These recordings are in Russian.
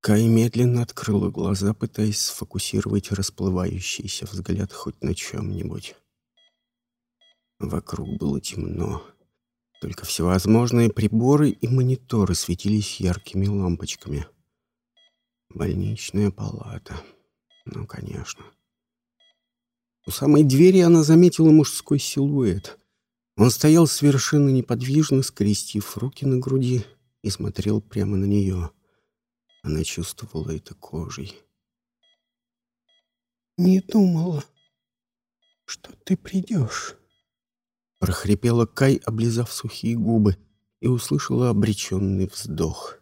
Кай медленно открыла глаза, пытаясь сфокусировать расплывающийся взгляд хоть на чем-нибудь. Вокруг было темно. Только всевозможные приборы и мониторы светились яркими лампочками. Больничная палата. Ну, конечно. У самой двери она заметила мужской силуэт. Он стоял совершенно неподвижно, скрестив руки на груди и смотрел прямо на нее. Она чувствовала это кожей. «Не думала, что ты придешь», — прохрипела Кай, облизав сухие губы, и услышала обреченный вздох.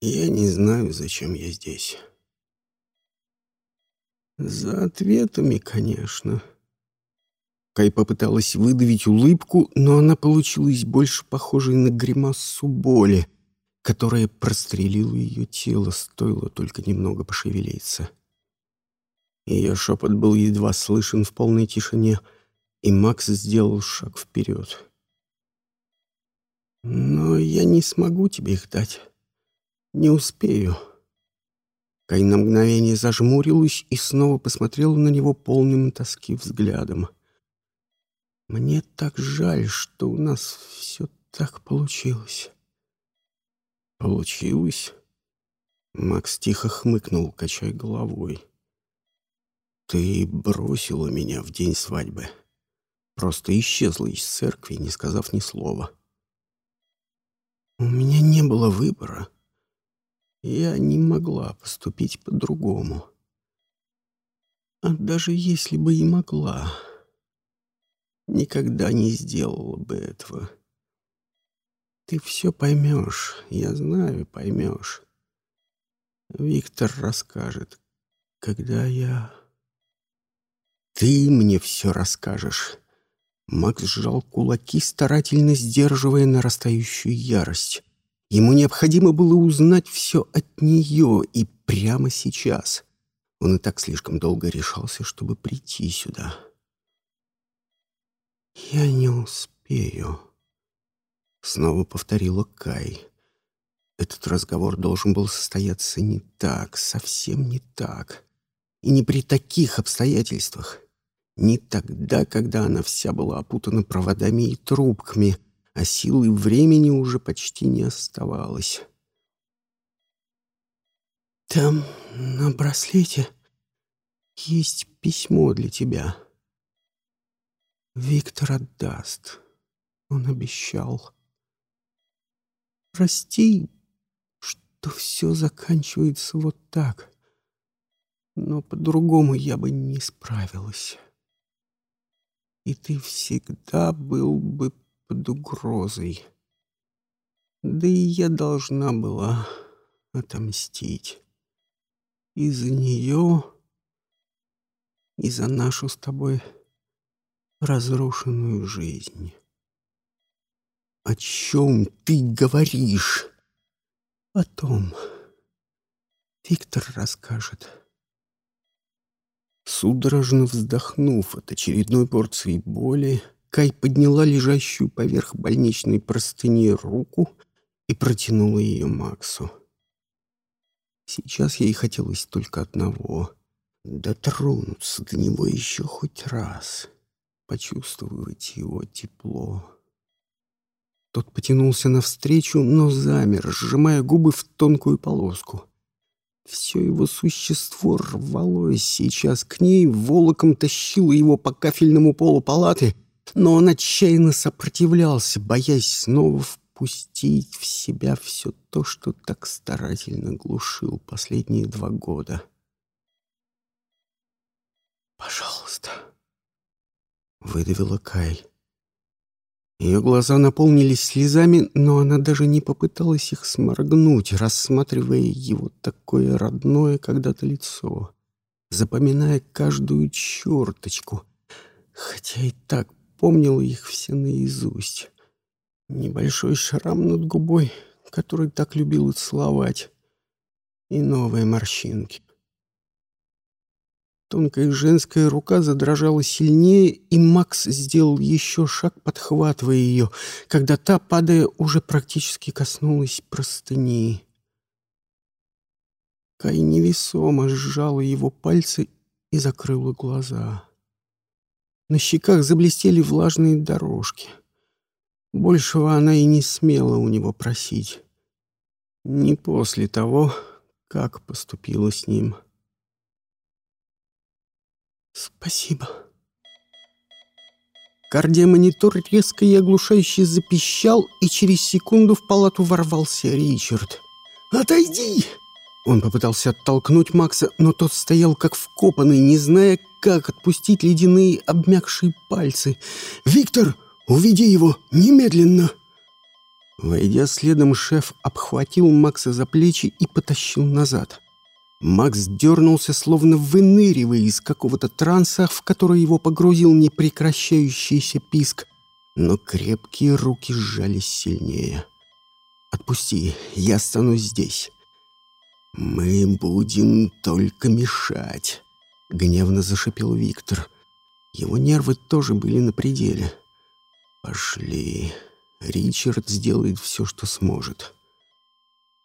«Я не знаю, зачем я здесь». «За ответами, конечно». Кай попыталась выдавить улыбку, но она получилась больше похожей на гримасу боли — которая прострелила ее тело, стоило только немного пошевелиться. Ее шепот был едва слышен в полной тишине, и Макс сделал шаг вперед. «Но я не смогу тебе их дать. Не успею». Кай на мгновение зажмурилась и снова посмотрела на него полным тоски взглядом. «Мне так жаль, что у нас все так получилось». Получилось? Макс тихо хмыкнул, качая головой. Ты бросила меня в день свадьбы. Просто исчезла из церкви, не сказав ни слова. У меня не было выбора. Я не могла поступить по-другому. А даже если бы и могла, никогда не сделала бы этого. Ты все поймешь, я знаю, поймешь. Виктор расскажет, когда я... Ты мне все расскажешь. Макс сжал кулаки, старательно сдерживая нарастающую ярость. Ему необходимо было узнать все от нее и прямо сейчас. Он и так слишком долго решался, чтобы прийти сюда. «Я не успею», Снова повторила Кай. Этот разговор должен был состояться не так, совсем не так. И не при таких обстоятельствах. Не тогда, когда она вся была опутана проводами и трубками, а силы времени уже почти не оставалось. «Там на браслете есть письмо для тебя. Виктор отдаст. Он обещал». Прости, что все заканчивается вот так. Но по-другому я бы не справилась. И ты всегда был бы под угрозой. Да и я должна была отомстить. И за нее, и за нашу с тобой разрушенную жизнь. «О чем ты говоришь?» «О том. Виктор расскажет». Судорожно вздохнув от очередной порции боли, Кай подняла лежащую поверх больничной простыни руку и протянула ее Максу. Сейчас ей хотелось только одного — дотронуться до него еще хоть раз, почувствовать его тепло. Тот потянулся навстречу, но замер, сжимая губы в тонкую полоску. Все его существо рвалось сейчас к ней, волоком тащило его по кафельному полу палаты, но он отчаянно сопротивлялся, боясь снова впустить в себя все то, что так старательно глушил последние два года. «Пожалуйста», — выдавила Кай. Ее глаза наполнились слезами, но она даже не попыталась их сморгнуть, рассматривая его такое родное когда-то лицо, запоминая каждую черточку, хотя и так помнила их все наизусть. Небольшой шрам над губой, который так любил целовать, и новые морщинки. Тонкая женская рука задрожала сильнее, и Макс сделал еще шаг, подхватывая ее, когда та, падая, уже практически коснулась простыни. Кай невесомо сжала его пальцы и закрыла глаза. На щеках заблестели влажные дорожки. Большего она и не смела у него просить. Не после того, как поступила с ним. «Спасибо». Кардиомонитор резко и оглушающе запищал, и через секунду в палату ворвался Ричард. «Отойди!» Он попытался оттолкнуть Макса, но тот стоял как вкопанный, не зная, как отпустить ледяные обмякшие пальцы. «Виктор, уведи его! Немедленно!» Войдя следом, шеф обхватил Макса за плечи и потащил назад. Макс дернулся, словно выныривая из какого-то транса, в который его погрузил непрекращающийся писк, но крепкие руки сжались сильнее. «Отпусти, я останусь здесь». «Мы будем только мешать», — гневно зашипел Виктор. Его нервы тоже были на пределе. «Пошли. Ричард сделает все, что сможет».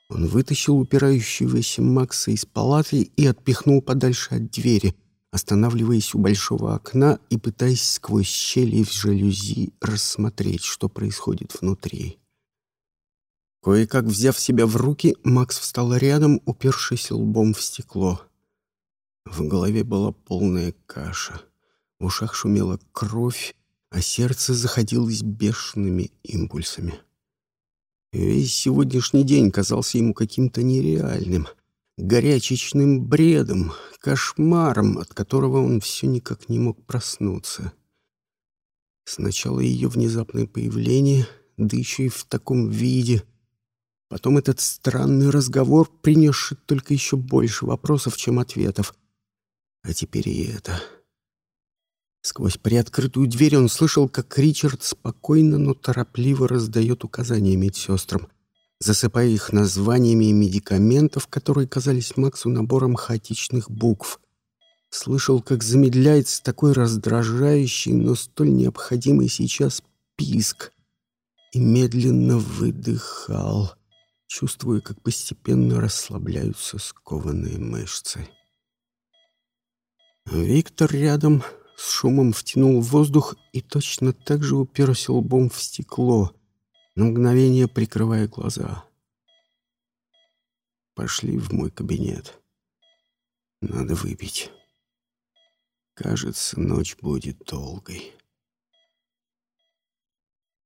Он вытащил упирающегося Макса из палаты и отпихнул подальше от двери, останавливаясь у большого окна и пытаясь сквозь щели в жалюзи рассмотреть, что происходит внутри. Кое-как взяв себя в руки, Макс встал рядом, упершись лбом в стекло. В голове была полная каша. В ушах шумела кровь, а сердце заходилось бешеными импульсами. Весь сегодняшний день казался ему каким-то нереальным, горячечным бредом, кошмаром, от которого он все никак не мог проснуться. Сначала ее внезапное появление, да еще и в таком виде — Потом этот странный разговор, принесший только еще больше вопросов, чем ответов. А теперь и это. Сквозь приоткрытую дверь он слышал, как Ричард спокойно, но торопливо раздает указания медсестрам, засыпая их названиями медикаментов, которые казались Максу набором хаотичных букв. Слышал, как замедляется такой раздражающий, но столь необходимый сейчас писк. И медленно выдыхал — чувствуя, как постепенно расслабляются скованные мышцы. Виктор рядом с шумом втянул воздух и точно так же уперся лбом в стекло, на мгновение прикрывая глаза. Пошли в мой кабинет. Надо выпить. Кажется, ночь будет долгой.